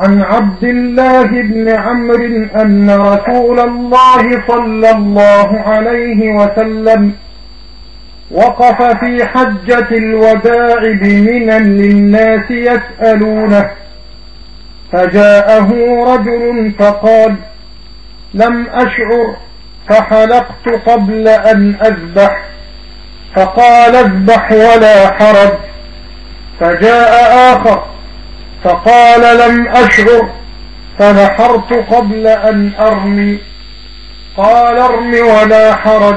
عن عبد الله بن عمرو أن رسول الله صلى الله عليه وسلم وقف في حجة الوداع بمنى للناس يسألونه فجاءه رجل فقال لم أشعر فحلقت قبل أن أذبح فقال اذبح ولا حرج فجاء آخر فقال لم أشعر فنحرت قبل أن أرمي. قال ارم ولا حرج.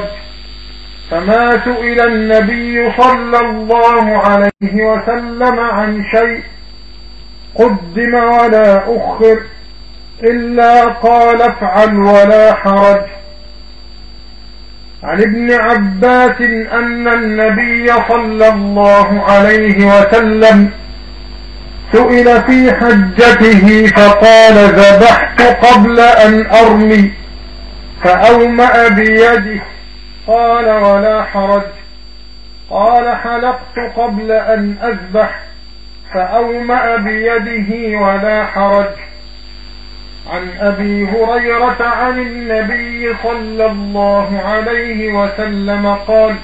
فما سئل النبي صلى الله عليه وسلم عن شيء قدم ولا أخر إلا قال افعل ولا حرج. عن ابن عباس أن النبي صلى الله عليه وسلم سئل في حجته فقال ذبحت قبل أن أرمي فأومأ بيده. قال ولا حرج. قال حلقت قبل أن أذبح فأومأ بيده ولا حرج. عن أبي هريرة عن النبي صلى الله عليه وسلم قال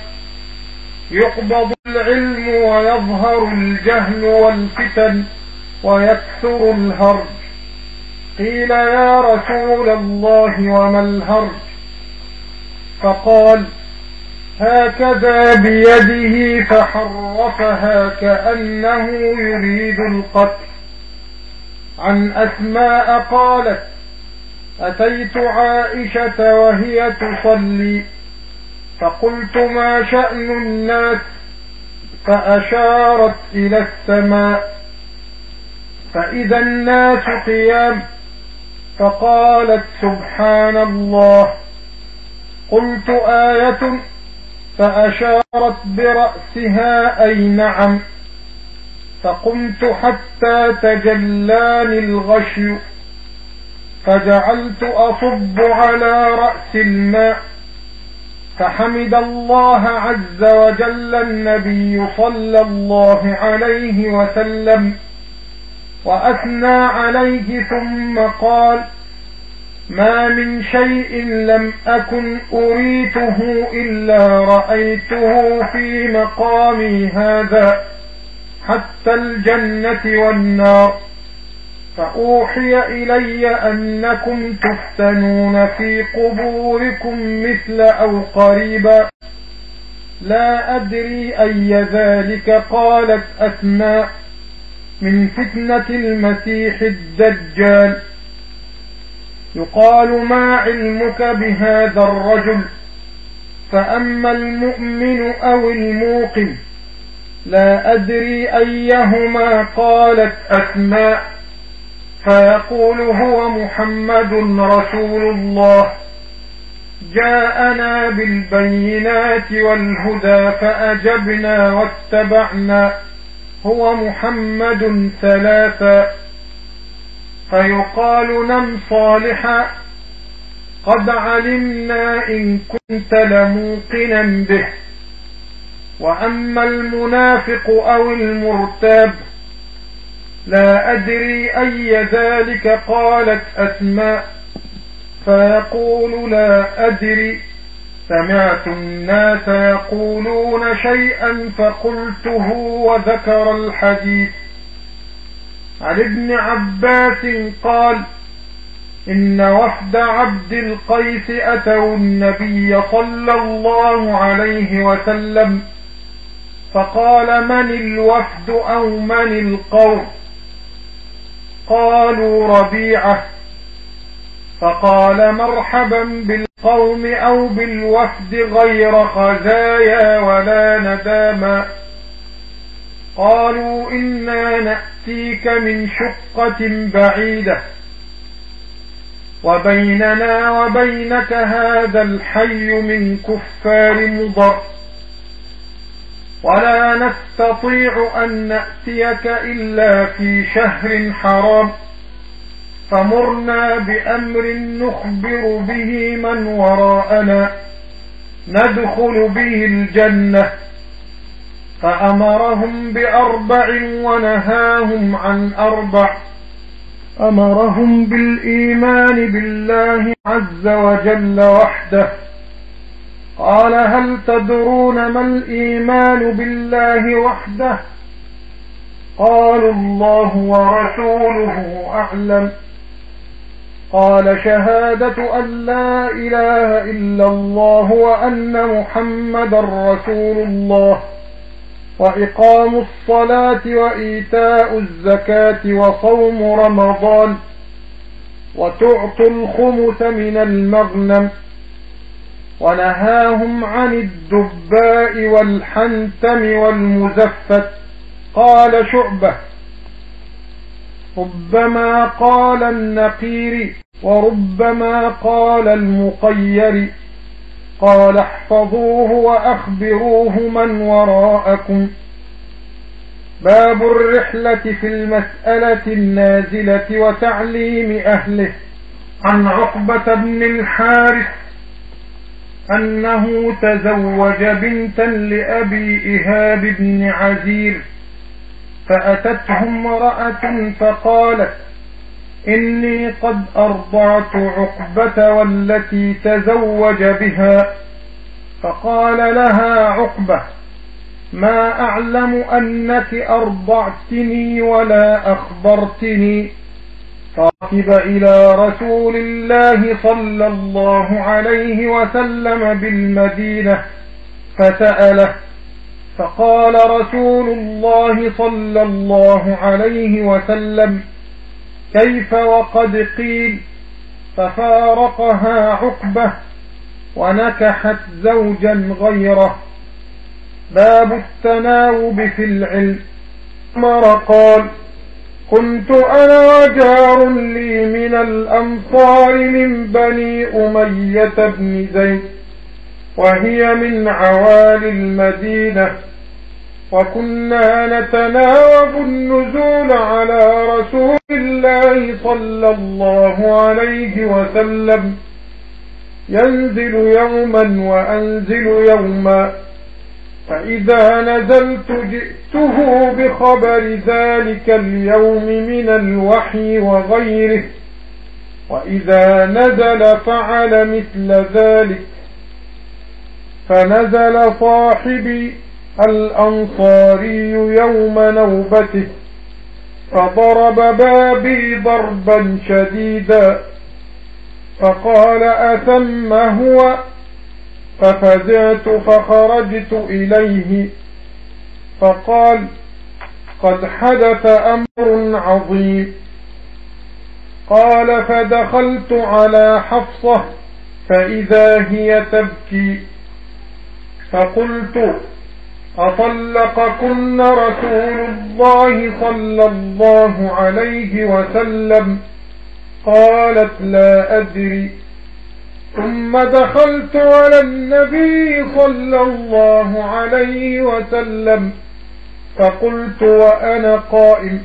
يقبض العلم ويظهر الجهل والفتن. ويكثر الهرج. قيل يا رسول الله وما الهرج؟ فقال هكذا بيده فحرفها كأنه يريد القتل. عن أسماء قالت أتيت عائشة وهي تصلي. فقلت ما شأن الناس؟ فأشارت إلى السماء. فإذا الناس قيام فقالت سبحان الله. قلت آية فأشارت برأسها أي نعم. فقمت حتى تجلاني الغشي فجعلت أصب على رأس الماء. فحمد الله عز وجل النبي صلى الله عليه وسلم. وأثنى عليه ثم قال ما من شيء لم أكن أريته إلا رأيته في مقامي هذا حتى الجنة والنار. فأوحي إلي أنكم تفتنون في قبوركم مثل أو قريبا. لا أدري أي ذلك قالت أسماء من فتنة المسيح الدجال. يقال ما علمك بهذا الرجل؟ فأما المؤمن أو الموقن لا أدري أيهما قالت أسماء. فيقول هو محمد رسول الله. جاءنا بالبينات والهدى فأجبنا واتبعنا. هو محمد ثلاثا فيقال نم صالحا قد علمنا إن كنت لموقنا به. وأما المنافق أو المرتاب لا أدري أي ذلك قالت أسماء فيقول لا أدري. سمعت الناس يقولون شيئا فقلته وذكر الحديث. عن ابن عباس قال إن وفد عبد القيس أتوا النبي صلى الله عليه وسلم فقال من الوفد أو من القوم؟ قالوا ربيعة. فقال مرحبا بالقوم أو بالوفد غير خزايا ولا نداما. قالوا إنا نأتيك من شقة بعيدة وبيننا وبينك هذا الحي من كفار مضر. ولا نستطيع أن نأتيك إلا في شهر حرام. فمرنا بأمر نخبر به من وراءنا ندخل به الجنة. فأمرهم بأربع ونهاهم عن أربع. أمرهم بالإيمان بالله عز وجل وحده. قال هل تدرون ما الإيمان بالله وحده؟ قالوا الله ورسوله أعلم. قال شهادة أن لا إله إلا الله وأن محمد رسول الله وإقام الصلاة وإيتاء الزكاة وصوم رمضان وتعطوا الخمس من المغنم ونهاهم عن الدباء والحنتم والمزفت قال شعبة ربما قال النقير وربما قال المقير. قال احفظوه وأخبروه من وراءكم. باب الرحلة في المسألة النازلة وتعليم أهله. عن عقبة بن الحارث أنه تزوج بنتا لأبي إهاب بن عزير. فأتته امرأة فقالت إني قد أرضعت عقبة والتي تزوج بها. فقال لها عقبة ما أعلم أنك أرضعتني ولا أخبرتني. فركب إلى رسول الله صلى الله عليه وسلم بالمدينة فسأله فقال رسول الله صلى الله عليه وسلم كيف وقد قيل؟ ففارقها عقبة ونكحت زوجا غيره. باب التناوب في العلم. عمر قال كنت أنا وجار لي من الأنصار من بني أمية بن زيد. وهي من عوالي المدينة. وكنا نتناوب النزول على رسول الله صلى الله عليه وسلم. ينزل يوما وأنزل يوما. فإذا نزلت جئته بخبر ذلك اليوم من الوحي وغيره. وإذا نزل فعل مثل ذلك. فنزل صاحبي الأنصاري يوم نوبته فضرب بابي ضربا شديدا فقال أثم هو؟ ففزعت فخرجت إليه فقال قد حدث أمر عظيم. قال فدخلت على حفصة فإذا هي تبكي فقلت أطلقكن رسول الله صلى الله عليه وسلم؟ قالت لا أدري. ثم دخلت على النبي صلى الله عليه وسلم. فقلت وأنا قائم.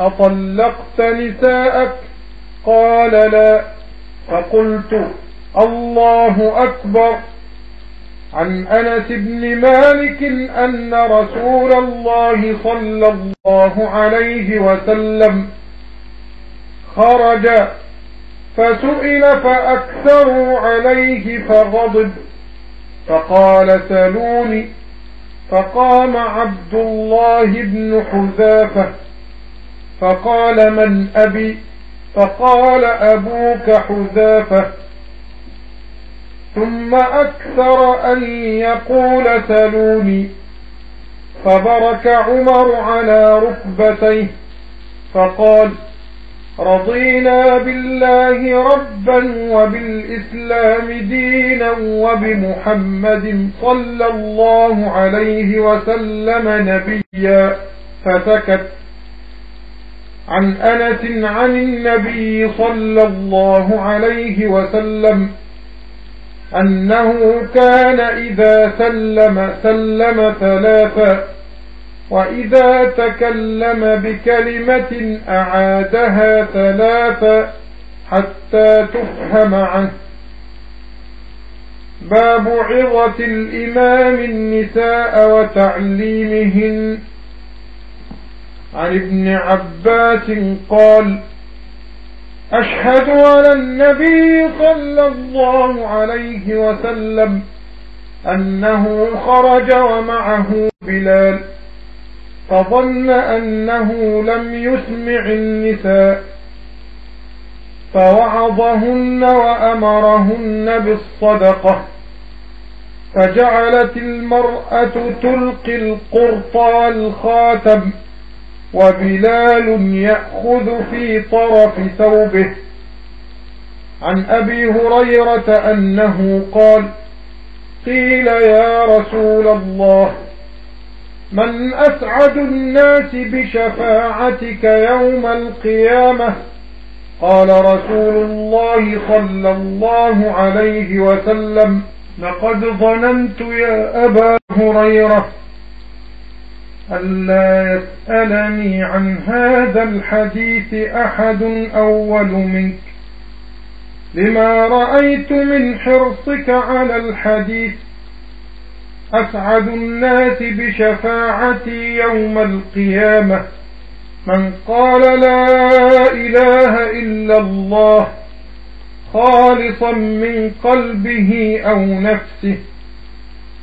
أطلقت نساءك؟ قال لا. فقلت الله أكبر. عن أنس بن مالك أن رسول الله صلى الله عليه وسلم خرج فسئل فأكثروا عليه فغضب فقال سلوني فقام عبد الله بن حذافة فقال من أبي؟ فقال أبوك حذافة. ثم أكثر أن يقول سلوني. فبرك عمر على ركبتيه فقال رضينا بالله ربا وبالإسلام دينا وبمحمد صلى الله عليه وسلم نبيا. فسكت عن أنس عن النبي صلى الله عليه وسلم. أنه كان إذا سلم سلم ثلاثا وإذا تكلم بكلمة أعادها ثلاثا حتى تفهم عنه. باب عظة الإمام النساء وتعليمهن. عن ابن عباس قال أشهد على النبي صلى الله عليه وسلم أنه خرج ومعه بلال فظن أنه لم يسمع النساء فوعظهن وأمرهن بالصدقة فجعلت المرأة تلقي القرطى الخاتم وبلال يأخذ في طرف ثوبه. عن أبي هريرة أنه قال قيل يا رسول الله من أسعد الناس بشفاعتك يوم القيامة؟ قال رسول الله صلى الله عليه وسلم لقد ظننت يا أبا هريرة ألا يسألني عن هذا الحديث أحد أول منك. لما رأيت من حرصك على الحديث أسعد الناس بشفاعتي يوم القيامة. من قال لا إله إلا الله خالصا من قلبه أو نفسه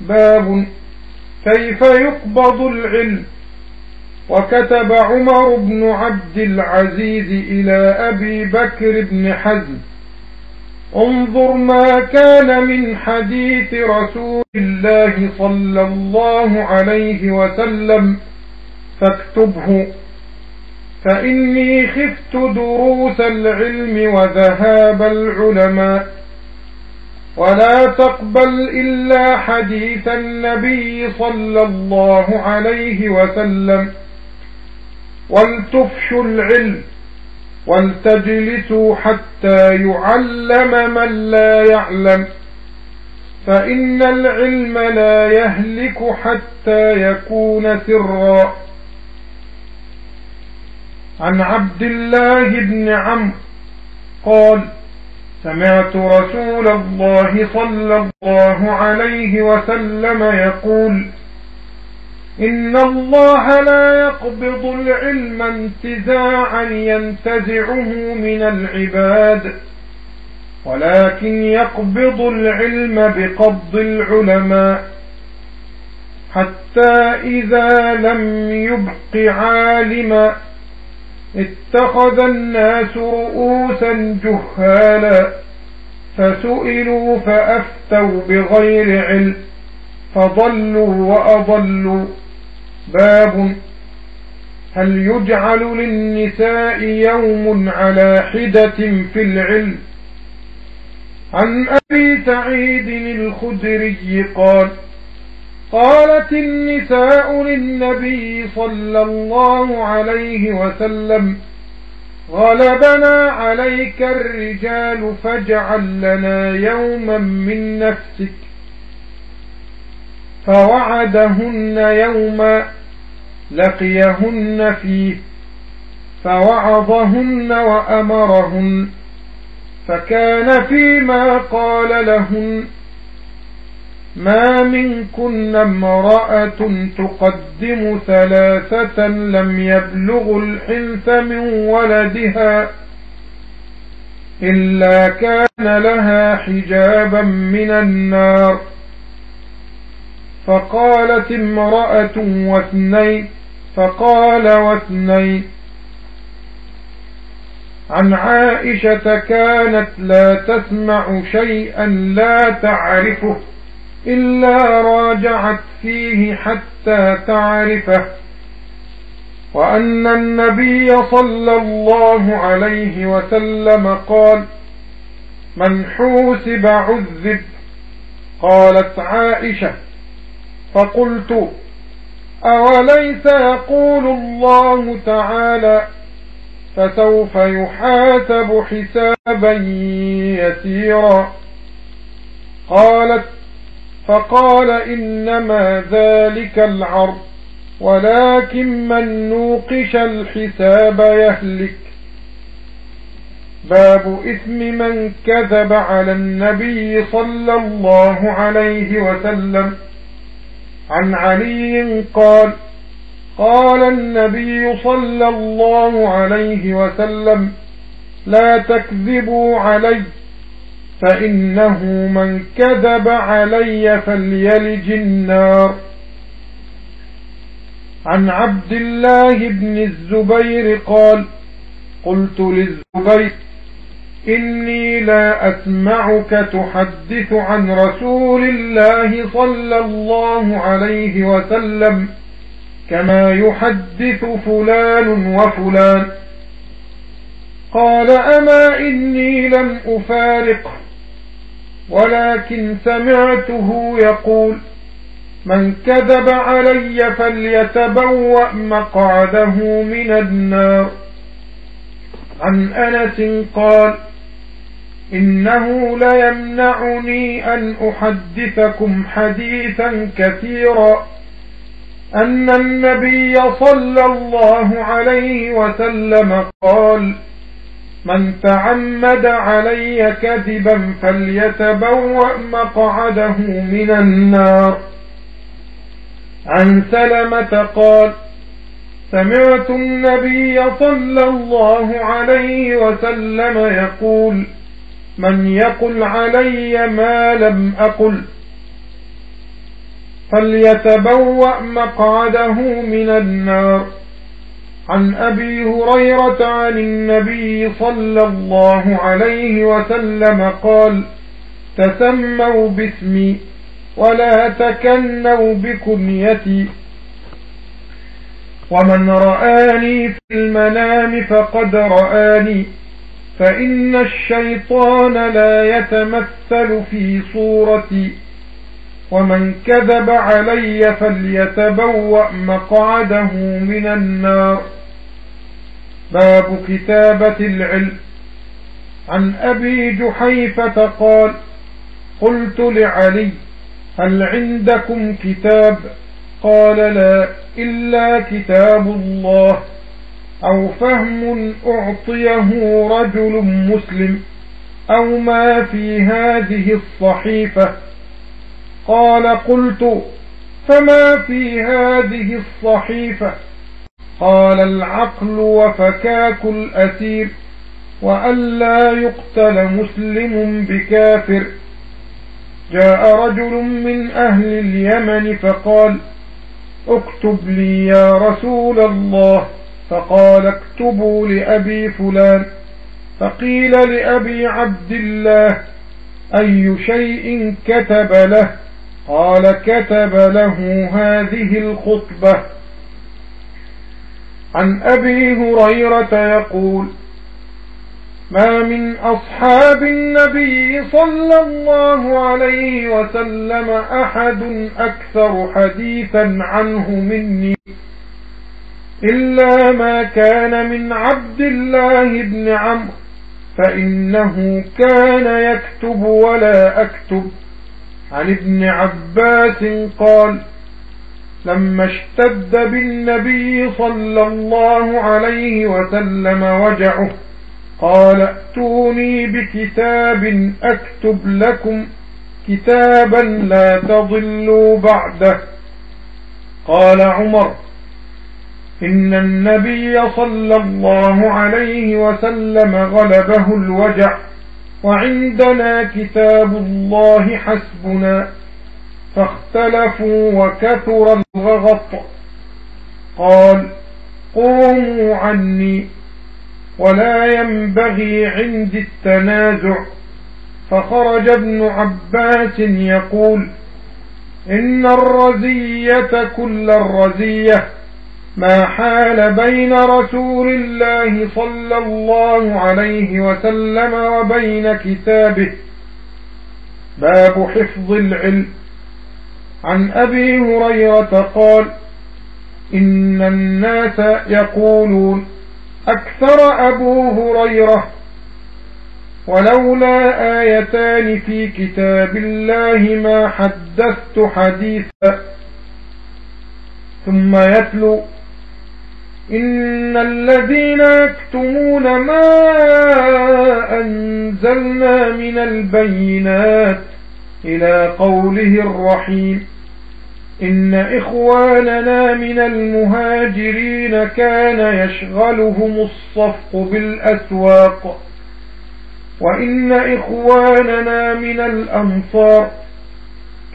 باب كيف يقبض العلم؟ وكتب عمر بن عبد العزيز إلى أبي بكر بن حزم انظر ما كان من حديث رسول الله صلى الله عليه وسلم فاكتبه فإني خفت دروس العلم وذهاب العلماء. ولا تقبل إلا حديث النبي صلى الله عليه وسلم. ولتفشوا العلم ولتجلسوا حتى يعلم من لا يعلم. فإن العلم لا يهلك حتى يكون سرا. عن عبد الله بن عمرو قال سمعت رسول الله صلى الله عليه وسلم يقول إن الله لا يقبض العلم انتزاعا ينتزعه من العباد ولكن يقبض العلم بقبض العلماء حتى إذا لم يبق عالما اتخذ الناس رؤوسا جهالا فسئلوا فأفتوا بغير علم فضلوا وأضلوا. باب هل يجعل للنساء يوم على حدة في العلم؟ عن أبي سعيد الخدري قال قالت النساء للنبي صلى الله عليه وسلم غلبنا عليك الرجال فاجعل لنا يوما من نفسك. فوعدهن يوما لقيهن فيه فوعظهن وأمرهن فكان فيما قال لهن. ما منكن امرأة تقدم ثلاثة لم يبلغ الحنث من ولدها إلا كان لها حجابا من النار. فقالت امرأة واثنين فقال واثنين عن عائشة كانت لا تسمع شيئا لا تعرفه. إلا راجعت فيه حتى تعرفه وأن النبي صلى الله عليه وسلم قال من حوسب عذب قالت عائشة. فقلت أوليس يقول الله تعالى فسوف يحاسب حسابا يسيرا؟ قالت فقال إنما ذلك العرض ولكن من نوقش الحساب يهلك. باب إثم من كذب على النبي صلى الله عليه وسلم. عن علي قال قال النبي صلى الله عليه وسلم لا تكذبوا علي. فإنه من كذب علي فليلج النار. عن عبد الله بن الزبير قال قلت للزبير إني لا أسمعك تحدث عن رسول الله صلى الله عليه وسلم كما يحدث فلان وفلان. قال أما إني لم أفارقه ولكن سمعته يقول من كذب علي فليتبوأ مقعده من النار. عن أنس قال إنه ليمنعني أن أحدثكم حديثا كثيرا أن النبي صلى الله عليه وسلم قال من تعمد علي كذبا فليتبوأ مقعده من النار. عن سلمة قال سمعت النبي صلى الله عليه وسلم يقول من يقل علي ما لم أقل فليتبوأ مقعده من النار. عن أبي هريرة عن النبي صلى الله عليه وسلم قال تسموا باسمي ولا تكنوا بكنيتي. ومن رآني في المنام فقد رآني فإن الشيطان لا يتمثل في صورتي. ومن كذب علي فليتبوأ مقعده من النار. باب كتابة العلم. عن أبي جحيفة قال قلت لعلي هل عندكم كتاب؟ قال لا إلا كتاب الله أو فهم أعطيه رجل مسلم أو ما في هذه الصحيفة. قال قلت فما في هذه الصحيفة؟ قال العقل وفكاك الأسير وألا يقتل مسلم بكافر. جاء رجل من أهل اليمن فقال اكتب لي يا رسول الله. فقال اكتبوا لأبي فلان. فقيل لأبي عبد الله أي شيء كتب له؟ قال كتب له هذه الخطبة عن أبي هريرة يقول ما من أصحاب النبي صلى الله عليه وسلم أحد أكثر حديثا عنه مني إلا ما كان من عبد الله بن عمرو فإنه كان يكتب ولا أكتب. عن ابن عباس قال لما اشتد بالنبي صلى الله عليه وسلم وجعه قال ائتوني بكتاب أكتب لكم كتابا لا تضلوا بعده. قال عمر إن النبي صلى الله عليه وسلم غلبه الوجع. وعندنا كتاب الله حسبنا فاختلفوا وكثر الغغط قال قوموا عني ولا ينبغي عندي التنازع. فخرج ابن عباس يقول إن الرزية كل الرزية. ما حال بين رسول الله صلى الله عليه وسلم وبين كتابه. باب حفظ العلم. عن أبي هريرة قال إن الناس يقولون أكثر أبو هريرة ولولا آيتان في كتاب الله ما حدثت حديثا. ثم يتلو إن الذين يكتمون ما أنزلنا من البينات إلى قوله الرحيم إن إخواننا من المهاجرين كان يشغلهم الصفق بالأسواق وإن إخواننا من الأنصار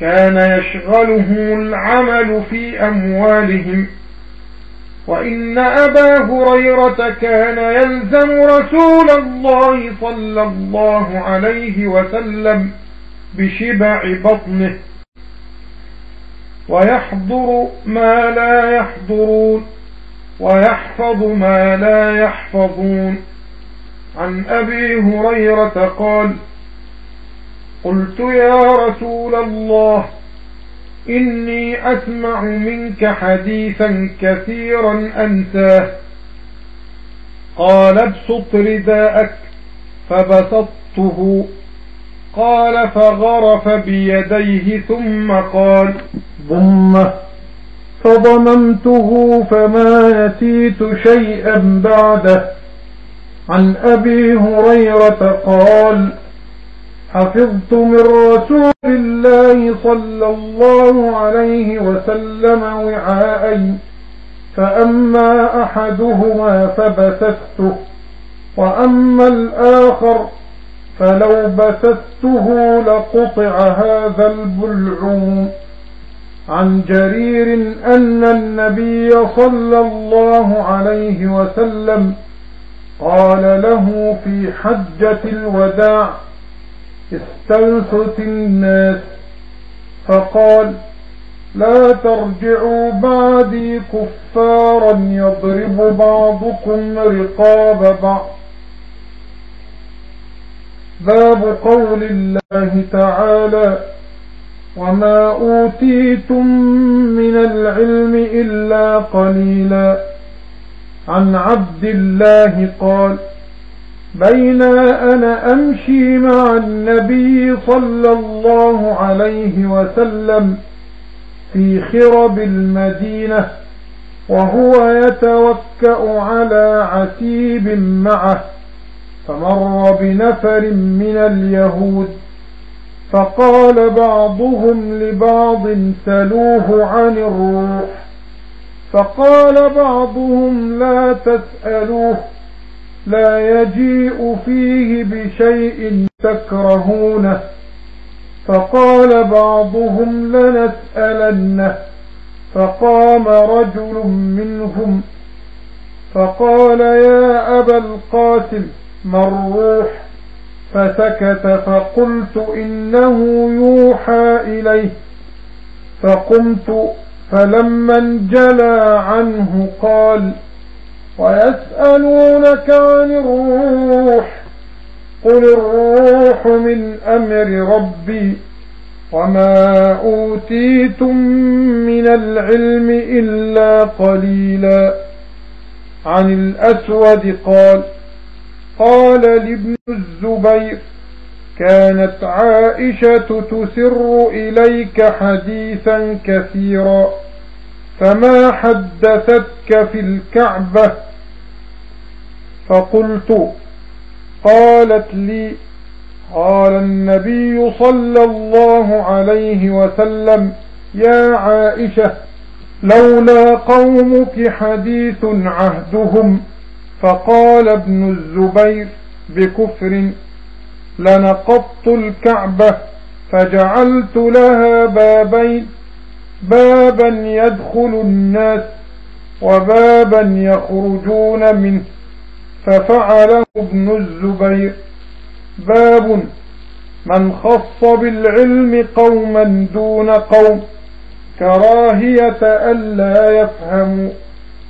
كان يشغله العمل في أموالهم وإن أبا هريرة كان يلزم رسول الله صلى الله عليه وسلم بشبع بطنه ويحضر ما لا يحضرون ويحفظ ما لا يحفظون. عن أبي هريرة قال قلت يا رسول الله إني أسمع منك حديثا كثيرا أنساه. قال ابسط رداءك. فبسطته. قال فغرف بيديه ثم قال ضمه فضممته فما نسيت شيئا بعده. عن أبي هريرة قال حفظت من رسول الله صلى الله عليه وسلم وعاءين فأما أحدهما فبثثته وأما الآخر فلو بثثته لقطع هذا البلعوم عن جرير أن النبي صلى الله عليه وسلم قال له في حجة الوداع استنصت الناس فقال لا ترجعوا بعدي كفارا يضرب بعضكم رقاب بعض. باب قول الله تعالى وما أوتيتم من العلم إلا قليلا. عن عبد الله قال بينا أنا أمشي مع النبي صلى الله عليه وسلم في خرب المدينة وهو يتوكأ على عتيب معه فمر بنفر من اليهود فقال بعضهم لبعض سلوه عن الروح فقال بعضهم لا تسألوه لا يجيء فيه بشيء تكرهونه فقال بعضهم لنسألنه. فقام رجل منهم. فقال يا أبا القاسم ما الروح فسكت فقلت إنه يوحى إليه. فقمت فلما انجلى عنه قال ويسألونك عن الروح قل الروح من أمر ربي وما أوتيتم من العلم إلا قليلا عن الأسود قال قال لابن الزبير كانت عائشة تسر إليك حديثا كثيرا فما حدثتك في الكعبة فقلت قالت لي قال النبي صلى الله عليه وسلم يا عائشة لولا قومك حديث عهدهم فقال ابن الزبير بكفر لنقضت الكعبة فجعلت لها بابين بابا يدخل الناس وبابا يخرجون منه. ففعله ابن الزبير. باب من خص بالعلم قوما دون قوم كراهية ألا يفهموا.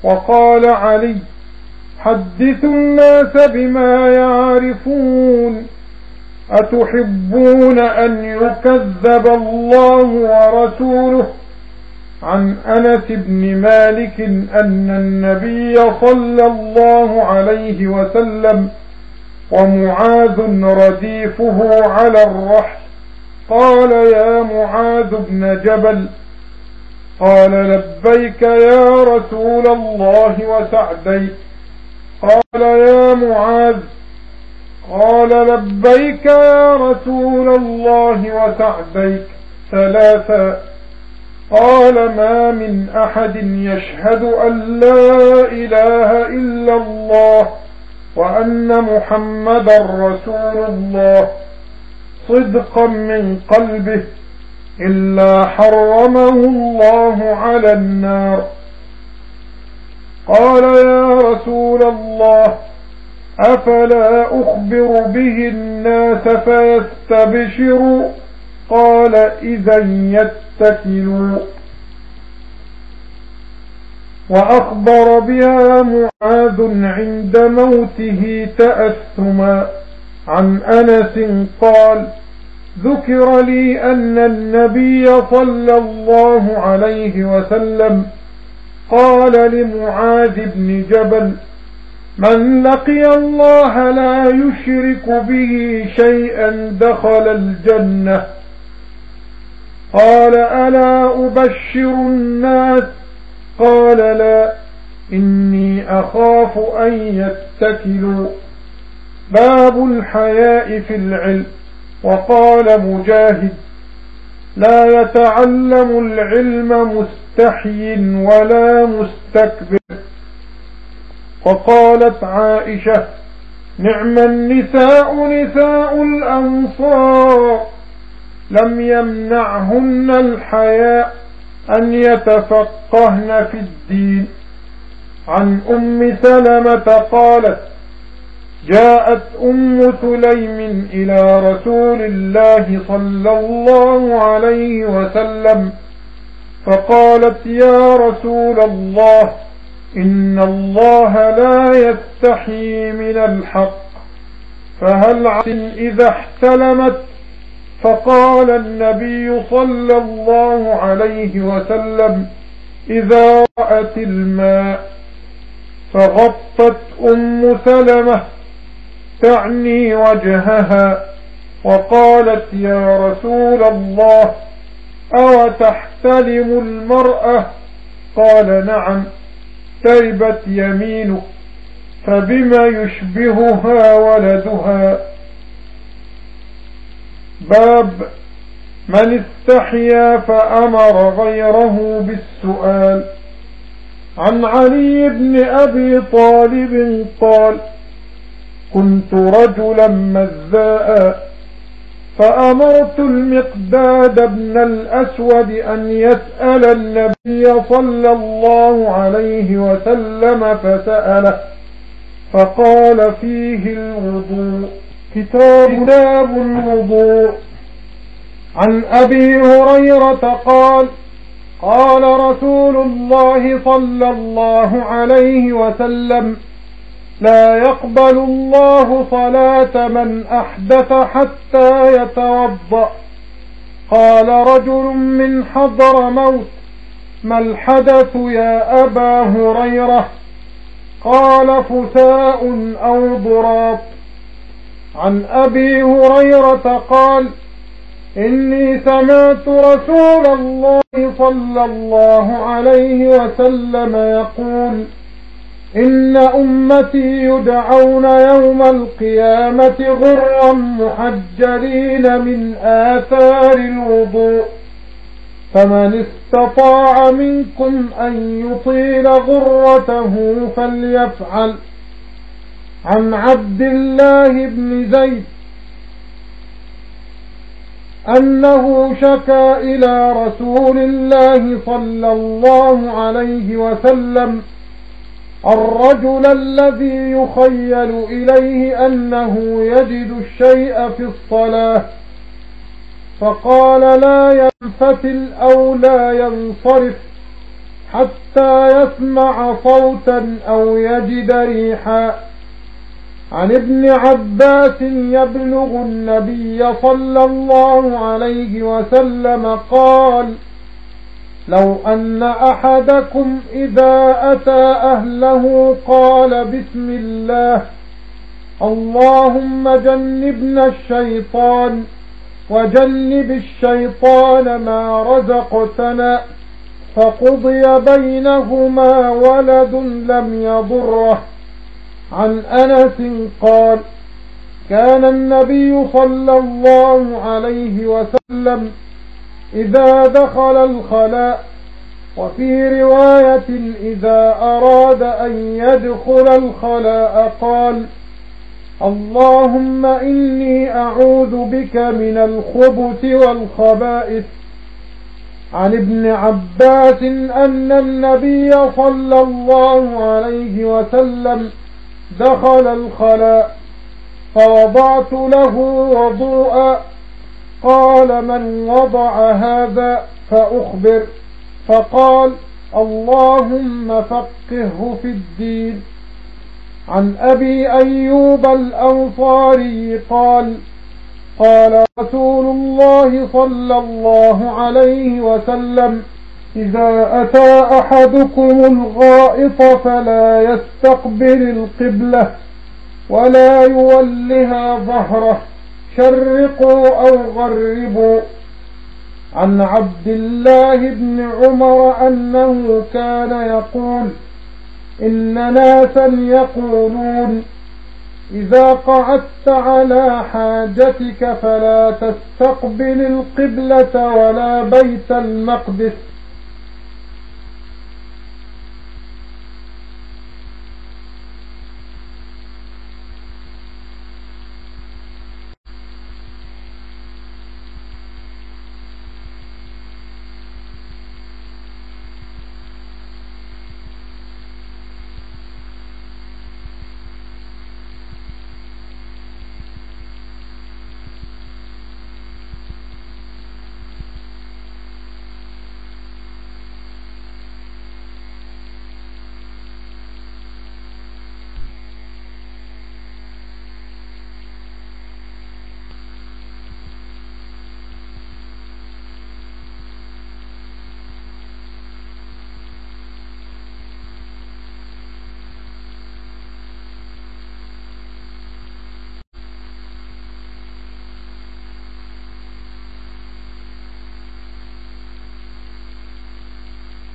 وقال علي حدثوا الناس بما يعرفون. أتحبون أن يكذب الله ورسوله؟ عن أنس بن مالك أن النبي صلى الله عليه وسلم ومعاذ رديفه على الرحل. قال يا معاذ بن جبل. قال لبيك يا رسول الله وسعديك قال يا معاذ. قال لبيك يا رسول الله وسعديك. ثلاثا قال ما من أحد يشهد أن لا إله إلا الله وأن محمدا رسول الله صدقا من قلبه إلا حرمه الله على النار. قال يا رسول الله أفلا أخبر به الناس فيستبشروا؟ قال إذا يتكلوا. وأخبر بها معاذ عند موته تأثما. عن أنس قال ذكر لي أن النبي صلى الله عليه وسلم قال لمعاذ بن جبل من لقي الله لا يشرك به شيئا دخل الجنة. قال ألا أبشر الناس قال لا إني أخاف أن يتكلوا باب الحياء في العلم وقال مجاهد لا يتعلم العلم مستحي ولا مستكبر وقالت عائشة نعم النساء نساء الأنصار لم يمنعهن الحياء أن يتفقهن في الدين. عن أم سلمة قالت جاءت أم سليم إلى رسول الله صلى الله عليه وسلم فقالت يا رسول الله إن الله لا يستحي من الحق فهل عن إذا احتلمت؟ فقال النبي صلى الله عليه وسلم إذا رأت الماء فغطت أم سلمة تعني وجهها وقالت يا رسول الله أو تحتلم المرأة؟ قال نعم تربت يمينك فبما يشبهها ولدها؟ باب من استحيا فأمر غيره بالسؤال. عن علي بن أبي طالب قال كنت رجلا مذاء فأمرت المقداد بن الأسود أن يسأل النبي صلى الله عليه وسلم فسأله فقال فيه الوضوء. كتاب, كتاب الوضوء. عن أبي هريرة قال قال رسول الله صلى الله عليه وسلم لا يقبل الله صلاة من أحدث حتى يتوضأ. قال رجل من حضر موت ما الحدث يا أبا هريرة؟ قال فساء أو ضراط. عن أبي هريرة قال إني سمعت رسول الله صلى الله عليه وسلم يقول إن أمتي يدعون يوم القيامة غرا محجرين من آثار الوضوء فمن استطاع منكم أن يطيل غرته فليفعل. عن عبد الله بن زيد أنه شكى إلى رسول الله صلى الله عليه وسلم الرجل الذي يخيل إليه أنه يجد الشيء في الصلاة فقال لا ينفتل أو لا ينصرف حتى يسمع صوتا أو يجد ريحا عن ابن عباس يبلغ النبي صلى الله عليه وسلم قال لو أن أحدكم إذا أتى أهله قال بسم الله اللهم جنبنا الشيطان وجنب الشيطان ما رزقتنا فقضي بينهما ولد لم يضره. عن أنس قال كان النبي صلى الله عليه وسلم إذا دخل الخلاء وفي رواية إذا أراد أن يدخل الخلاء قال اللهم إني أعوذ بك من الخبث والخبائث. عن ابن عباس أن النبي صلى الله عليه وسلم دخل الخلاء فوضعت له وضوءا قال من وضع هذا فأخبر. فقال اللهم فقهه في الدين. عن أبي أيوب الأنصاري قال قال رسول الله صلى الله عليه وسلم إذا أتى أحدكم الغائط فلا يستقبل القبلة ولا يولها ظهره. شرقوا أو غربوا. عن عبد الله بن عمر أنه كان يقول إن ناسا يقولون إذا قعدت على حاجتك فلا تستقبل القبلة ولا بيت المقدس.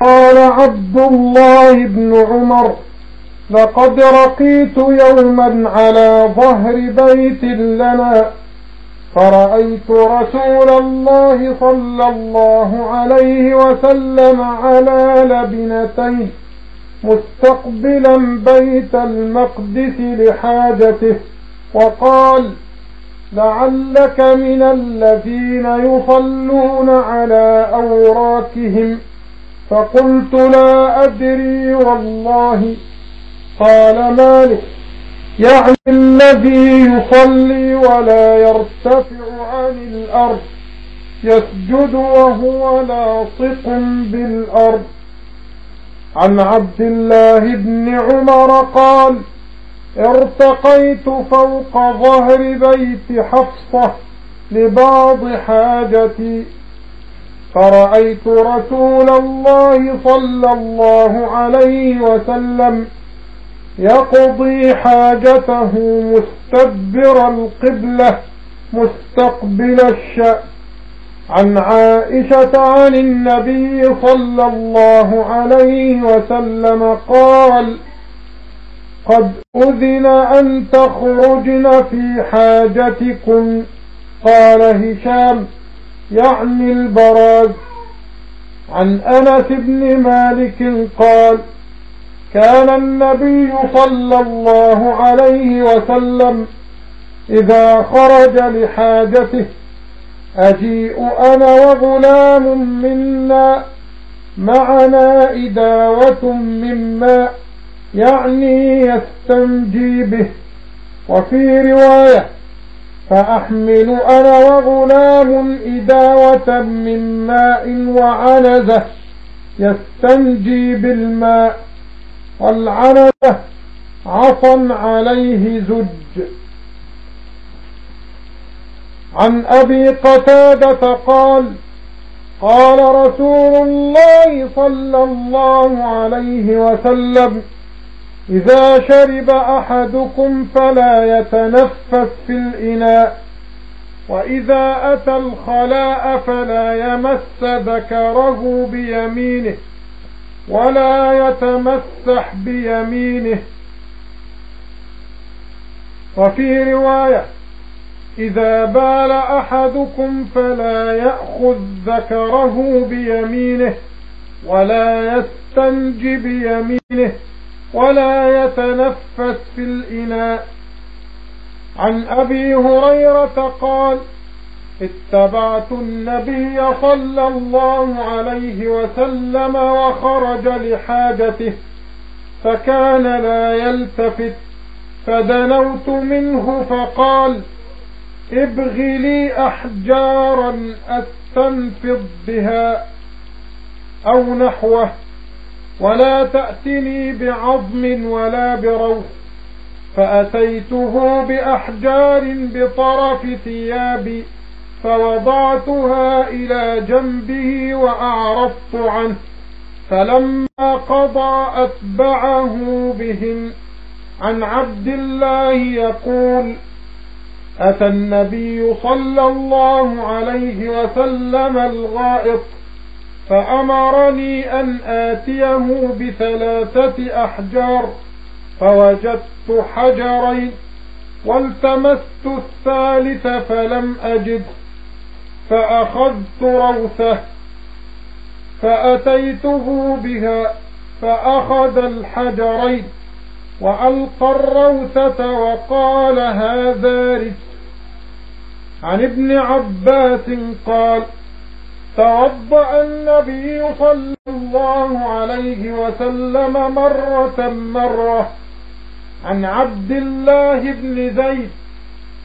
قال عبد الله بن عمر لقد رقيت يوما على ظهر بيت لنا فرأيت رسول الله صلى الله عليه وسلم على لبنتين مستقبلا بيت المقدس لحاجته وقال لعلك من الذين يصلون على أوراكهم فقلت لا أدري والله. قال مالك يعني الذي يصلي ولا يرتفع عن الأرض يسجد وهو لاصق بالأرض. عن عبد الله بن عمر قال ارتقيت فوق ظهر بيت حفصة لبعض حاجتي. فرأيت رسول الله صلى الله عليه وسلم يقضي حاجته مستدبر القبلة مستقبل الشأن. عن عائشة عن النبي صلى الله عليه وسلم قال قد أذن أن تخرجن في حاجتكم قال هشام. يعني البراز. عن أنس بن مالك قال كان النبي صلى الله عليه وسلم إذا خرج لحاجته أجيء أنا وغلام منا معنا إداوة من ماء يعني يستنجي به. وفي رواية فأحمل أنا وغلام إداوة من ماء وعنزة يستنجي بالماء والعنزة عصا عليه زج. عن أبي قتادة قال قال رسول الله صلى الله عليه وسلم إذا شرب أحدكم فلا يتنفس في الإناء وإذا أتى الخلاء فلا يمس ذكره بيمينه ولا يتمسح بيمينه. وفي رواية إذا بال أحدكم فلا يأخذ ذكره بيمينه ولا يستنجي بيمينه. ولا يتنفس في الإناء. عن أبي هريرة قال اتبعت النبي صلى الله عليه وسلم وخرج لحاجته فكان لا يلتفت فدنوت منه فقال ابغ لي أحجارا أستنفض بها أو نحوه. ولا تأتني بعظم ولا بروح فأتيته بأحجار بطرف ثيابي فوضعتها إلى جنبه وأعرضت عنه فلما قضى أتبعه بهم عن عبد الله يقول أتى النبي صلى الله عليه وسلم الغائط فأمرني أن آتيه بثلاثة أحجار فوجدت حجرين والتمست الثالث فلم أجد فأخذت روثه فأتيته بها فأخذ الحجرين وألقى الروثة وقال هذا رجل عن ابن عباس قال توضأ النبي صلى الله عليه وسلم مرة مرة عن عبد الله بن زيد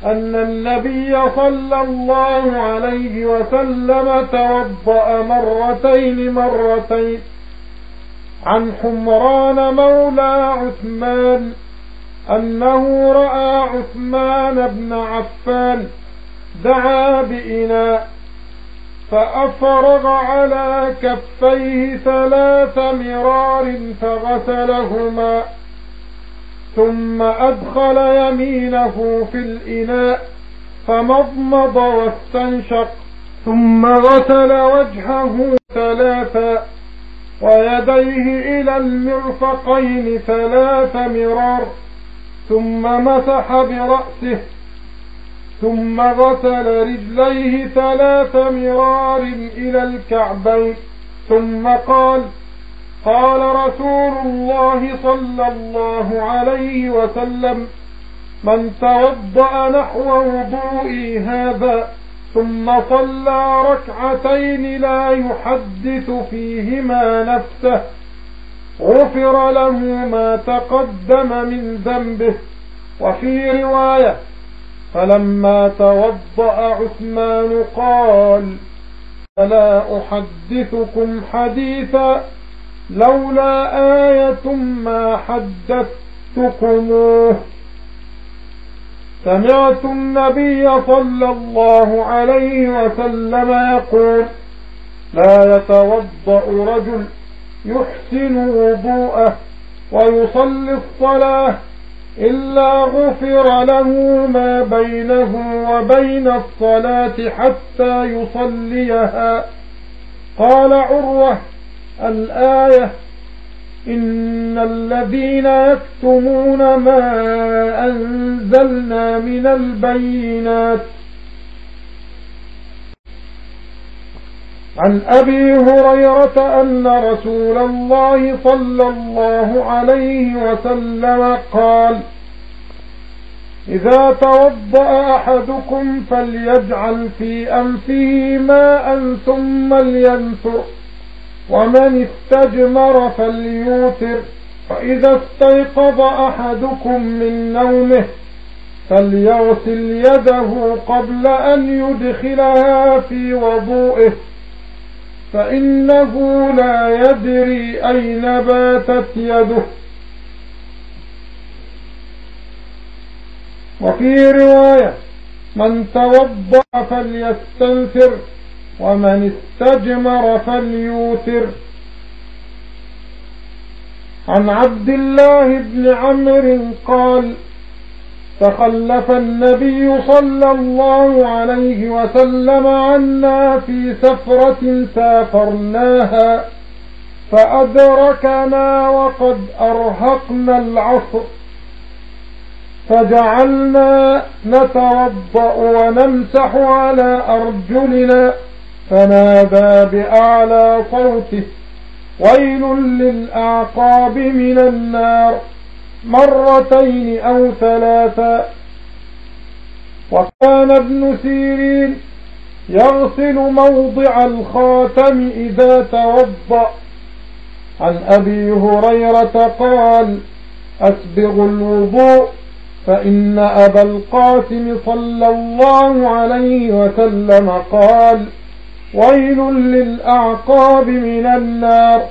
أن النبي صلى الله عليه وسلم توضأ مرتين مرتين عن حمران مولى عثمان أنه رأى عثمان بن عفان دعا بإناء فأفرغ على كفيه ثلاث مرار فغسلهما ثم أدخل يمينه في الإناء فمضمض واستنشق ثم غسل وجهه ثلاثا ويديه إلى المرفقين ثلاث مرار ثم مسح برأسه ثم غسل رجليه ثلاث مرار إلى الكعبين. ثم قال قال رسول الله صلى الله عليه وسلم من توضأ نحو وضوئي هذا ثم صلى ركعتين لا يحدث فيهما نفسه غفر له ما تقدم من ذنبه. وفي رواية فلما توضأ عثمان قال فلا أحدثكم حديثا؟ لولا آية ما حدثتكموه. سمعت النبي صلى الله عليه وسلم يقول لا يتوضأ رجل يحسن وضوءه ويصلي الصلاة إلا غفر له ما بينه وبين الصلاة حتى يصليها. قال عروة الآية إن الذين يكتمون ما أنزلنا من البينات عن أبي هريرة أن رسول الله صلى الله عليه وسلم قال إذا توضأ أحدكم فليجعل في أنفه ماء ثم لينثر ومن استجمر فليوتر فإذا استيقظ أحدكم من نومه فليغسل يده قبل أن يدخلها في وضوئه. فإنه لا يدري أين باتت يده. وفي رواية من توضأ فليستنثر ومن استجمر فليوتر. عن عبد الله بن عمرو قال تخلف النبي صلى الله عليه وسلم عنا في سفرة سافرناها فأدركنا وقد أرهقنا العصر فجعلنا نتوضأ ونمسح على أرجلنا فنادى بأعلى صوته ويل للأعقاب من النار مرتين أو ثلاثا وكان ابن سيرين يغسل موضع الخاتم إذا توضأ. عن أبي هريرة قال أسبغ الوضوء فإن أبا القاسم صلى الله عليه وسلم قال ويل للأعقاب من النار.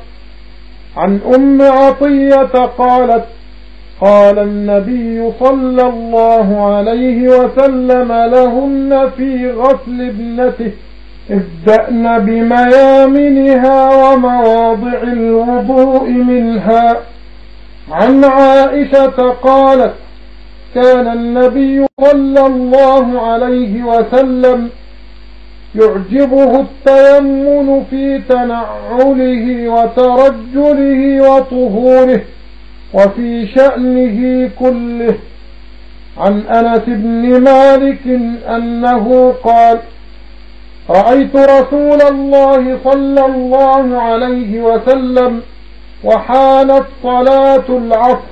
عن أم عطية قالت قال النبي صلى الله عليه وسلم لهن في غسل ابنته ابدأن بميامنها ومواضع الوضوء منها. عن عائشة قالت كان النبي صلى الله عليه وسلم يعجبه التيمن في تنعله وترجله وطهوره. وفي شأنه كله. عن أنس بن مالك أنه قال رأيت رسول الله صلى الله عليه وسلم وحانت صلاة العصر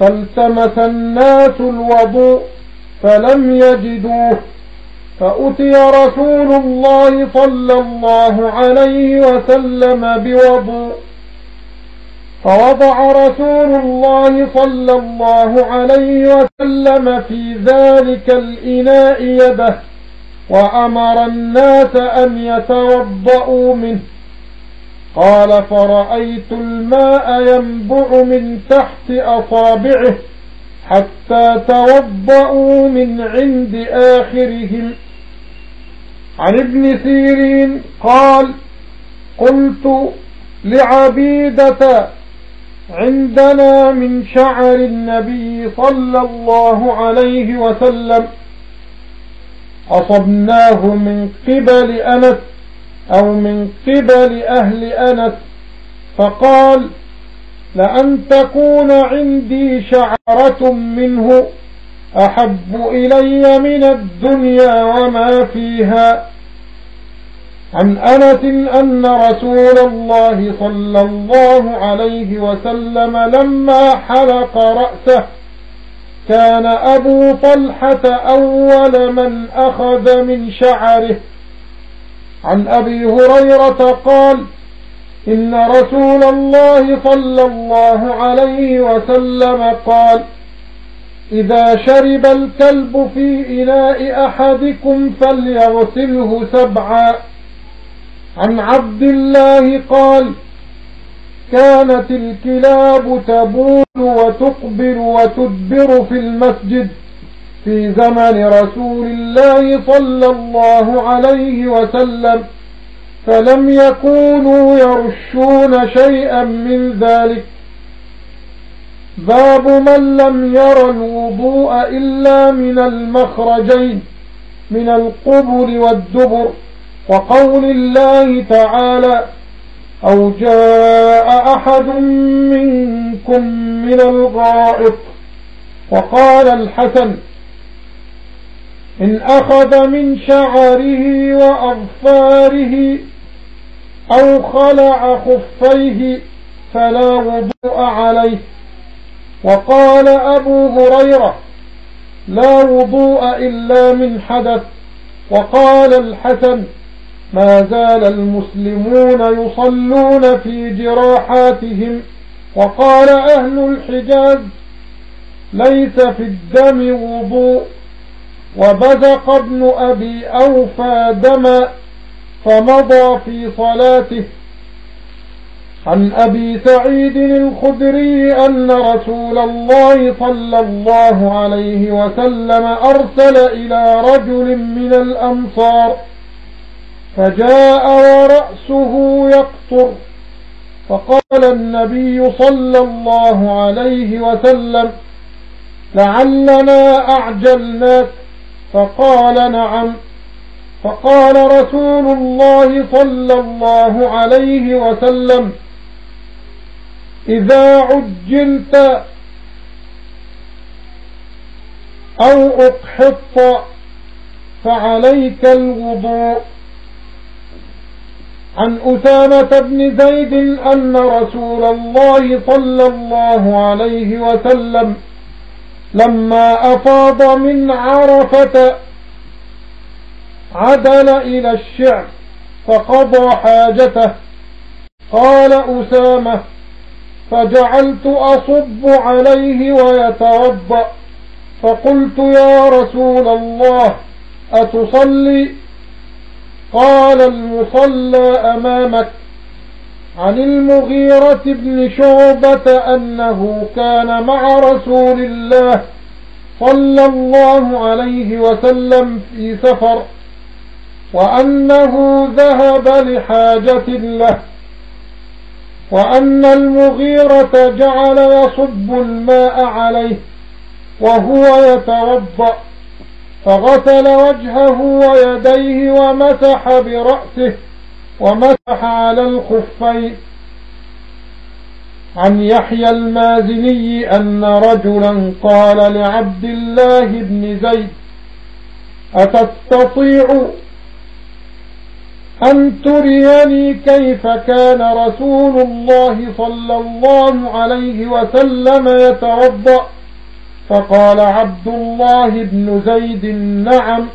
فالتمس الناس الوضوء فلم يجدوه فأتي رسول الله صلى الله عليه وسلم بوضوء. فوضع رسول الله صلى الله عليه وسلم في ذلك الإناء يده وأمر الناس أن يتوضأوا منه. قال فرأيت الماء ينبع من تحت أصابعه حتى توضأوا من عند آخرهم. عن ابن سيرين قال قلت لعبيدة عندنا من شعر النبي صلى الله عليه وسلم أصبناه من قبل أنس أو من قبل أهل أنس فقال لأن تكون عندي شعرة منه أحب إلي من الدنيا وما فيها. عن أنس أن رسول الله صلى الله عليه وسلم لما حلق رأسه كان أبو طلحة أول من أخذ من شعره. عن أبي هريرة قال إن رسول الله صلى الله عليه وسلم قال إذا شرب الكلب في إناء أحدكم فليغسله سبعا. عن عبد الله قال كانت الكلاب تبول وتقبل وتدبر في المسجد في زمن رسول الله صلى الله عليه وسلم فلم يكونوا يرشون شيئا من ذلك. باب من لم ير الوضوء إلا من المخرجين من القبل والدبر. وقول الله تعالى أو جاء أحد منكم من الغائط وقال الحسن إن أخذ من شعره وأظفاره أو خلع خفيه فلا وضوء عليه وقال أبو هريرة لا وضوء إلا من حدث وقال الحسن ما زال المسلمون يصلون في جراحاتهم وقال أهل الحجاز ليس في الدم وضوء وبزق ابن أبي أوفى دما فمضى في صلاته. عن أبي سعيد الخدري أن رسول الله صلى الله عليه وسلم أرسل إلى رجل من الأمصار فجاء ورأسه يقطر فقال النبي صلى الله عليه وسلم لعلنا أعجلناك فقال نعم. فقال رسول الله صلى الله عليه وسلم إذا عجلت أو أقحط فعليك الوضوء. عن أسامة بن زيد أن رسول الله صلى الله عليه وسلم لما أفاض من عرفة عدل إلى الشعر فقضى حاجته. قال أسامة فجعلت أصب عليه ويتوضأ. فقلت يا رسول الله أتصلي؟ قال المصلى أمامك عن المغيرة بن شعبة أنه كان مع رسول الله صلى الله عليه وسلم في سفر وأنه ذهب لحاجة له وأن المغيرة جعل يصب الماء عليه وهو يتوضأ فغسل وجهه ويديه ومسح برأسه ومسح على الخفين. عن يحيى المازني أن رجلا قال لعبد الله بن زيد أتستطيع أن تريني كيف كان رسول الله صلى الله عليه وسلم يتوضأ؟ فقال عبد الله بن زيد نعم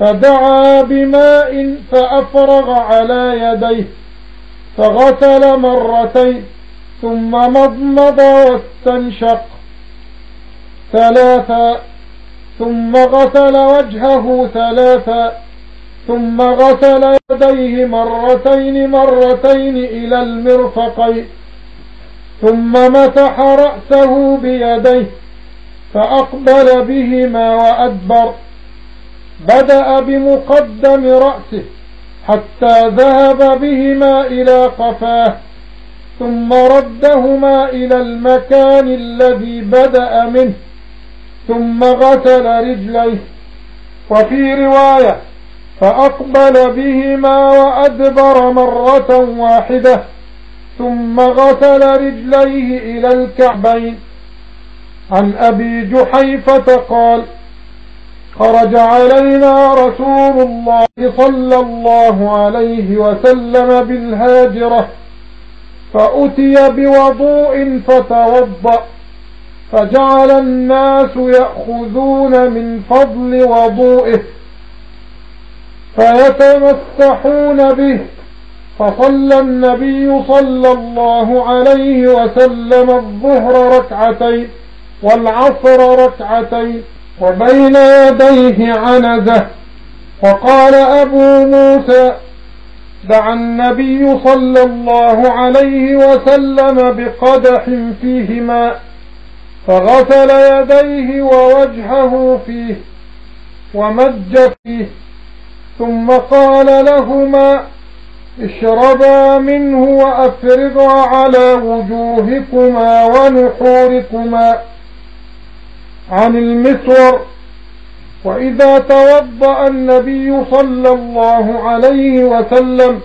فدعا بماء فأفرغ على يديه فغسل مرتين ثم مضمض واستنشق ثلاثا ثم غسل وجهه ثلاثا ثم غسل يديه مرتين مرتين إلى المرفقين ثم مسح رأسه بيديه. فأقبل بهما وأدبر. بدأ بمقدم رأسه حتى ذهب بهما إلى قفاه ثم ردهما إلى المكان الذي بدأ منه ثم غسل رجليه. وفي رواية فأقبل بهما وأدبر مرة واحدة ثم غسل رجليه إلى الكعبين. عن أبي جحيفة قال خرج علينا رسول الله صلى الله عليه وسلم بالهاجرة فأتي بوضوء فتوضأ فجعل الناس يأخذون من فضل وضوئه فيتمسحون به فصلى النبي صلى الله عليه وسلم الظهر ركعتين. والعصر ركعتين وبين يديه عنزة. وقال أبو موسى دعا النبي صلى الله عليه وسلم بقدح فيه ماء فغسل يديه ووجهه فيه ومج فيه ثم قال لهما اشربا منه وأفرغا على وجوهكما ونحوركما. عن المسور وإذا توضأ النبي صلى الله عليه وسلم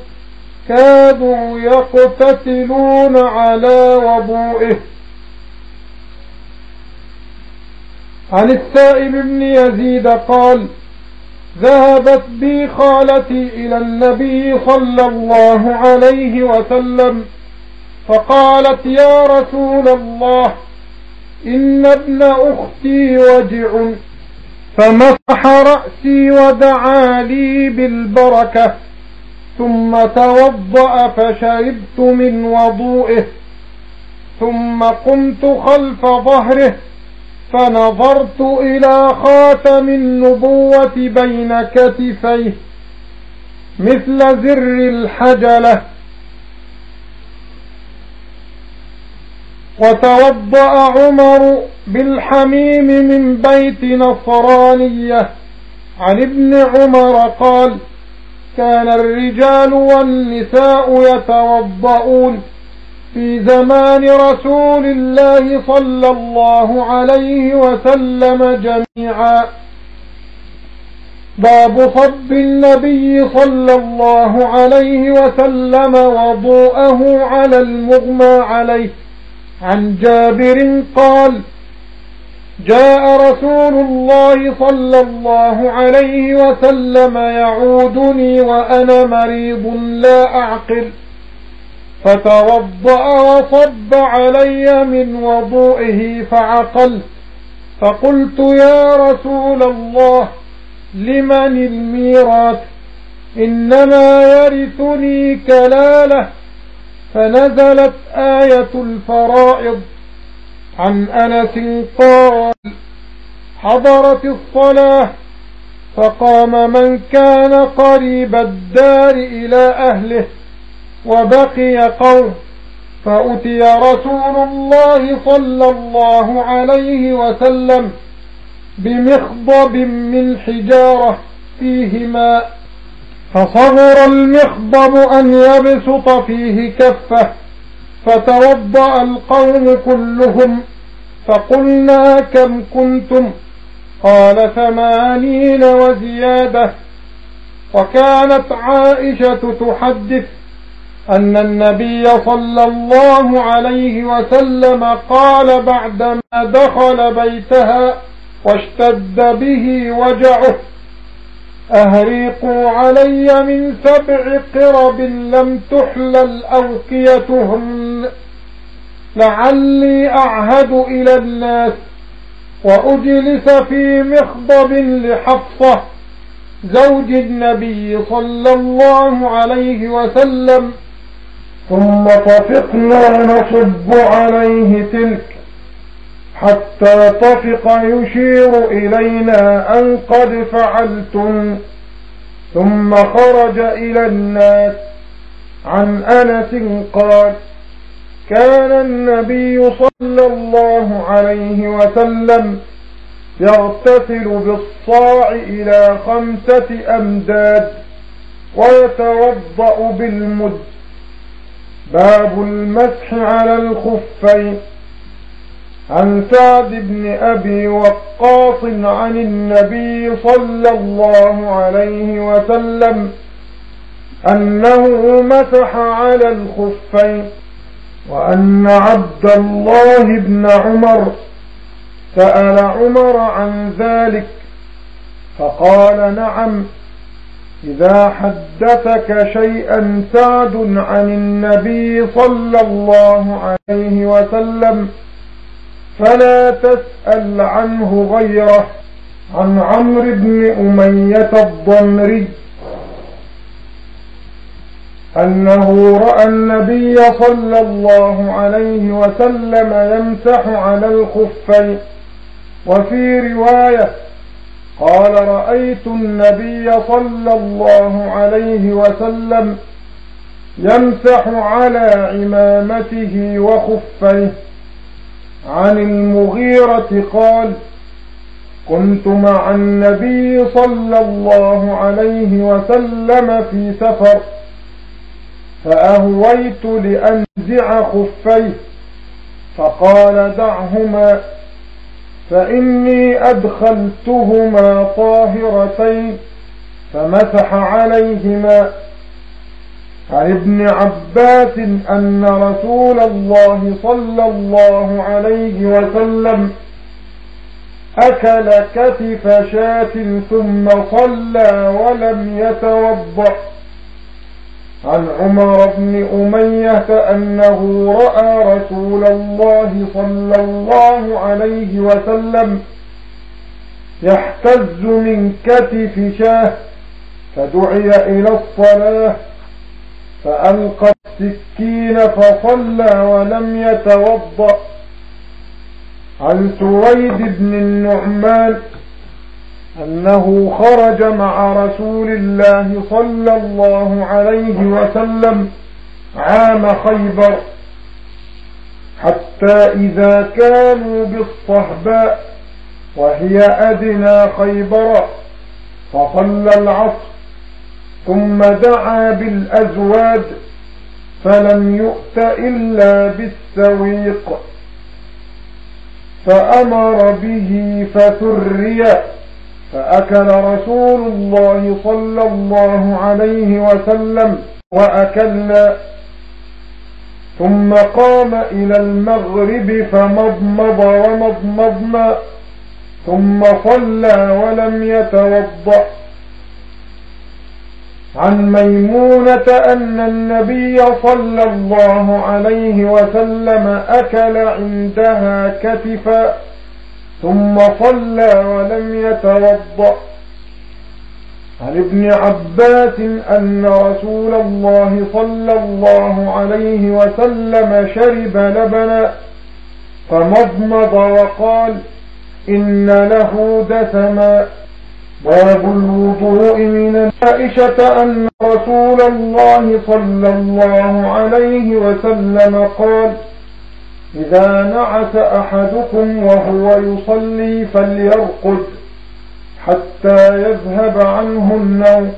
كادوا يقتتلون على وضوئه. عن السائب بن يزيد قال ذهبت بي خالتي إلى النبي صلى الله عليه وسلم فقالت يا رسول الله إن ابن أختي وجع فمسح رأسي ودعا لي بالبركة ثم توضأ فشربت من وضوئه ثم قمت خلف ظهره فنظرت إلى خاتم النبوة بين كتفيه مثل زر الحجلة. وتوضأ عمر بالحميم من بيت نصرانية. عن ابن عمر قال كان الرجال والنساء يتوضؤون في زمان رسول الله صلى الله عليه وسلم جميعا. باب صب النبي صلى الله عليه وسلم وضوءه على المغمى عليه. عن جابر قال جاء رسول الله صلى الله عليه وسلم يعودني وأنا مريض لا أعقل. فتوضأ وصب علي من وضوئه فعقلت فقلت يا رسول الله لمن الميراث؟ إنما يرثني كلالة. فنزلت آية الفرائض عن أنس قال حضرت الصلاة فقام من كان قريب الدار إلى أهله وبقي قوم فأتي رسول الله صلى الله عليه وسلم بمخضب من حجارة فيه ماء فصبر المخضب أن يبسط فيه كفه فتوضأ القوم كلهم فقلنا كم كنتم؟ قال ثمانين وزيادة. وكانت عائشة تحدث أن النبي صلى الله عليه وسلم قال بعدما دخل بيتها واشتد به وجعه أهريقوا علي من سبع قرب لم تحلل أوقيتهن لعلي أعهد إلى الناس وأجلس في مخضب لحفصة زوج النبي صلى الله عليه وسلم. ثم طفقنا نصب عليه تلك حتى طفق يشير إلينا أن قد فعلتم. ثم خرج إلى الناس. عن أنس قال كان النبي صلى الله عليه وسلم يغتسل بالصاع إلى خمسة أمداد ويتوضأ بالمد. باب المسح على الخفين. عن سعد بن أبي وقاص عن النبي صلى الله عليه وسلم أنه مسح على الخفين وأن عبد الله بن عمر سأل عمر عن ذلك فقال نعم إذا حدثك شيئا سعد عن النبي صلى الله عليه وسلم فلا تسأل عنه غيره. عن عمرو بن أمية الضمري. أنه رأى النبي صلى الله عليه وسلم يمسح على الخفين. وفي رواية قال رأيت النبي صلى الله عليه وسلم يمسح على عمامته وخفيه. عن المغيرة قال كنت مع النبي صلى الله عليه وسلم في سفر فأهويت لأنزع خفيه فقال دعهما فإني أدخلتهما طاهرتين فمسح عليهما عن ابن عباس أن رسول الله صلى الله عليه وسلم أكل كتف شاة ثم صلى ولم يتوضأ. عن عمر بن أمية أنه رأى رسول الله صلى الله عليه وسلم يحتز من كتف شاة فدعي إلى الصلاة فألقى السكين فصلى ولم يتوضأ. عن سويد بن النعمان أنه خرج مع رسول الله صلى الله عليه وسلم عام خيبر حتى إذا كانوا بالصهباء وهي أدنى خيبر فصلى العصر ثم دعا بالأزواج فلم يؤت إلا بالسويق فأمر به فثري فأكل رسول الله صلى الله عليه وسلم وأكلنا ثم قام إلى المغرب فمضمض ومضمضنا ثم صلى ولم يتوضأ عن ميمونة أن النبي صلى الله عليه وسلم أكل عندها كتفا ثم صلى ولم يتوضأ. عن ابن عباس أن رسول الله صلى الله عليه وسلم شرب لبنا فمضمض وقال إن له دسما. باب الوضوء من عائشة أن رسول الله صلى الله عليه وسلم قال إذا نعس أحدكم وهو يصلي فليرقد حتى يذهب عنه النوم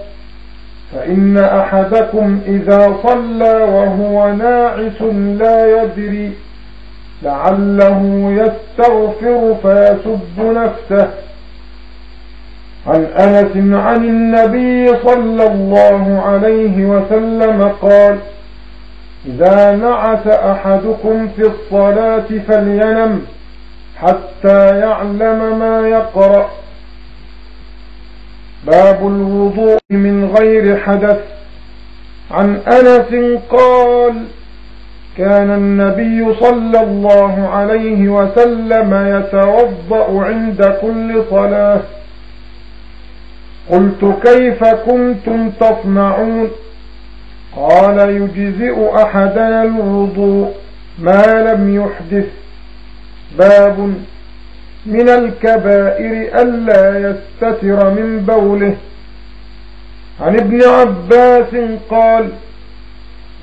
فإن أحدكم إذا صلى وهو ناعس لا يدري لعله يستغفر فيسب نفسه. عن أنس عن النبي صلى الله عليه وسلم قال إذا نعس أحدكم في الصلاة فلينم حتى يعلم ما يقرأ. باب الوضوء من غير حدث. عن أنس قال كان النبي صلى الله عليه وسلم يتوضأ عند كل صلاة قلت كيف كنتم تصنعون؟ قال يجزئ أحدنا الوضوء ما لم يحدث. باب من الكبائر ألا يستتر من بوله. عن ابن عباس قال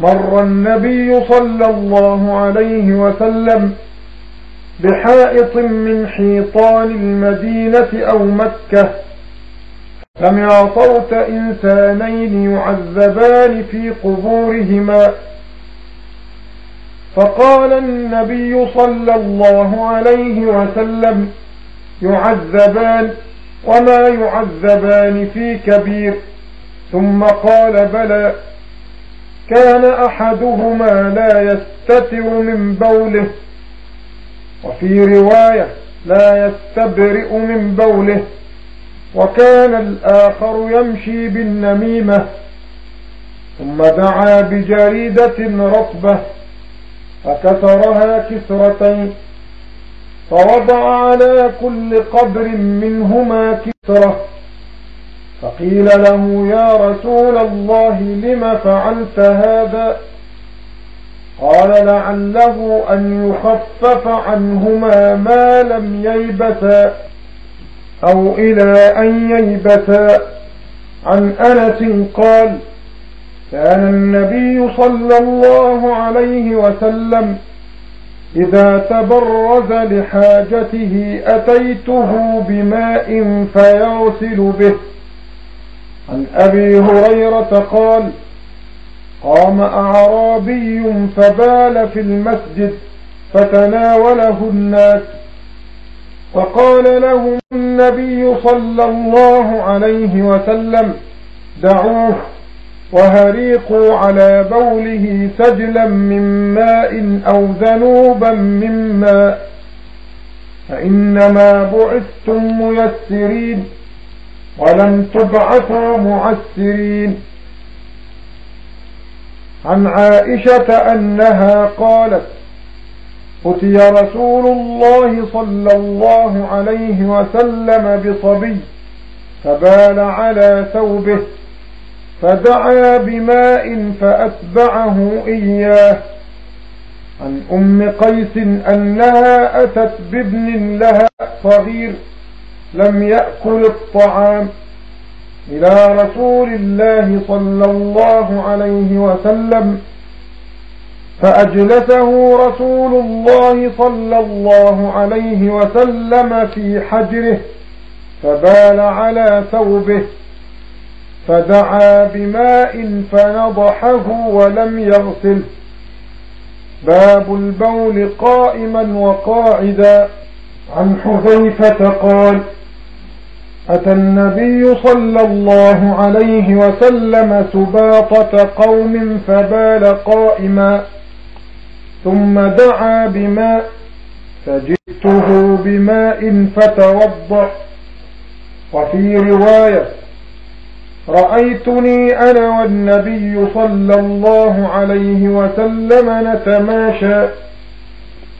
مر النبي صلى الله عليه وسلم بحائط من حيطان المدينة أو مكة سمع صوت إنسانين يعذبان في قبورهما فقال النبي صلى الله عليه وسلم يعذبان وما يعذبان في كبير ثم قال بلى كان أحدهما لا يستتر من بوله وفي رواية لا يستبرئ من بوله وكان الآخر يمشي بالنميمة ثم دعا بجريدة رطبة فكسرها كسرتين فوضع على كل قبر منهما كسرة فقيل له يا رسول الله لم فعلت هذا؟ قال لعله أن يخفف عنهما ما لم ييبسا أو إلى أن ييبسا عن أنس قال كان النبي صلى الله عليه وسلم إذا تبرز لحاجته أتيته بماء فيغسل به. عن أبي هريرة قال قام أعرابي فبال في المسجد فتناوله الناس فقال لهم النبي صلى الله عليه وسلم دعوه وهريقوا على بوله سجلا من ماء أو ذنوبا من ماء فإنما بعثتم ميسرين ولم تبعثوا معسرين. عن عائشة أنها قالت أتي رسول الله صلى الله عليه وسلم بصبي فبال على ثوبه فدعا بماء فأتبعه إياه عن أم قيس أنها أتت بابن لها صغير لم يأكل الطعام إلى رسول الله صلى الله عليه وسلم فأجلسه رسول الله صلى الله عليه وسلم في حجره فبال على ثوبه فدعا بماء فنضحه ولم يغسله باب البول قائما وقاعدا. عن حذيفة قال أتى النبي صلى الله عليه وسلم سباطة قوم فبال قائما. ثم دعا بماء فجئته بماء فتوضأ. وفي رواية رأيتني أنا والنبي صلى الله عليه وسلم نتماشى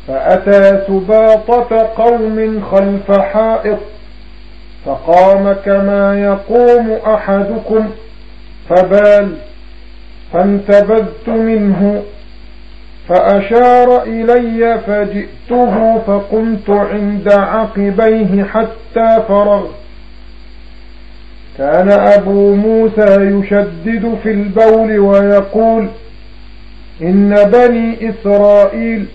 فأتى سباطة قوم خلف حائط فقام كما يقوم أحدكم فبال فانتبذت منه. فأشار إلي فجئته فقمت عند عقبيه حتى فرغ. كان أبو موسى يشدد في البول ويقول إن بني إسرائيل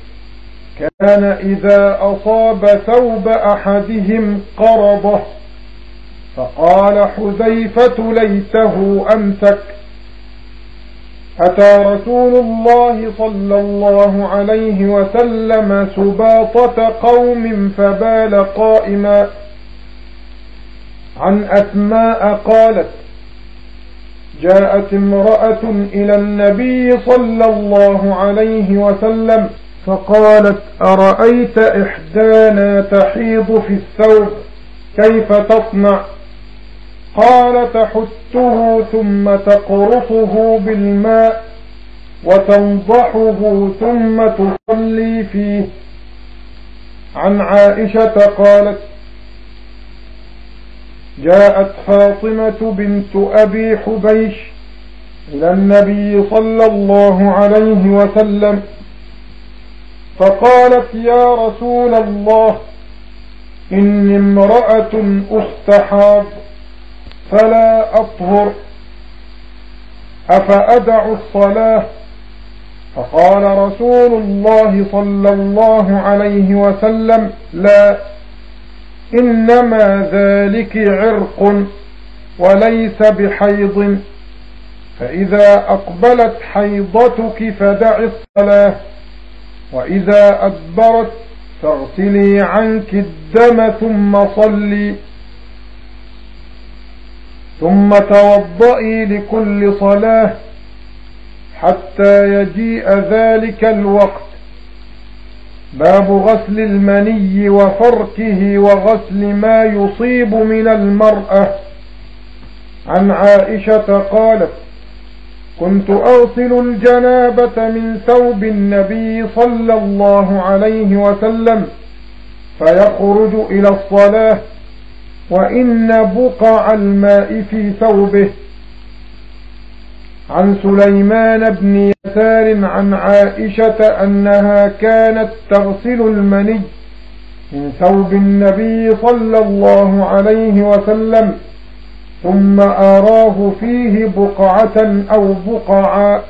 كان إذا أصاب ثوب أحدهم قرضه فقال حذيفة ليته أمسك. أتى رسول الله صلى الله عليه وسلم سباطة قوم فبال قائما عن أسماء قالت جاءت امرأة إلى النبي صلى الله عليه وسلم فقالت أرأيت إحدانا تحيض في الثوب؟ كيف تصنع؟ قال تحته ثم تقرصه بالماء وتنضحه ثم تصلي فيه. عن عائشة قالت جاءت فاطمة بنت أبي حبيش إلى النبي صلى الله عليه وسلم فقالت يا رسول الله إني امرأة أستحاض فلا أطهر. أفأدع الصلاة؟ فقال رسول الله صلى الله عليه وسلم لا إنما ذلك عرق وليس بحيض. فإذا أقبلت حيضتك فدع الصلاة وإذا أدبرت فاغسلي عنك الدم ثم صلي. ثم توضئي لكل صلاة حتى يجيء ذلك الوقت. باب غسل المني وفركه وغسل ما يصيب من المرأة. عن عائشة قالت كنت أغسل الجنابة من ثوب النبي صلى الله عليه وسلم فيخرج إلى الصلاة وإن بقع الماء في ثوبه. عن سليمان بن يسار عن عائشة أنها كانت تغسل المني من ثوب النبي صلى الله عليه وسلم ثم أراه فيه بقعة أو بقعا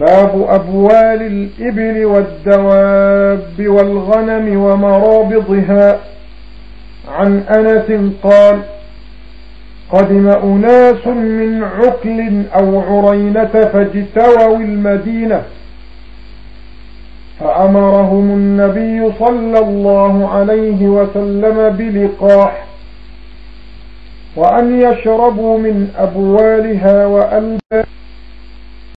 باب أبوال الإبل والدواب والغنم ومرابضها. عن أنس قال قدم أناس من عقل أو عرينة فاجتووا المدينة فأمرهم النبي صلى الله عليه وسلم بلقاح وأن يشربوا من أبوالها وألبا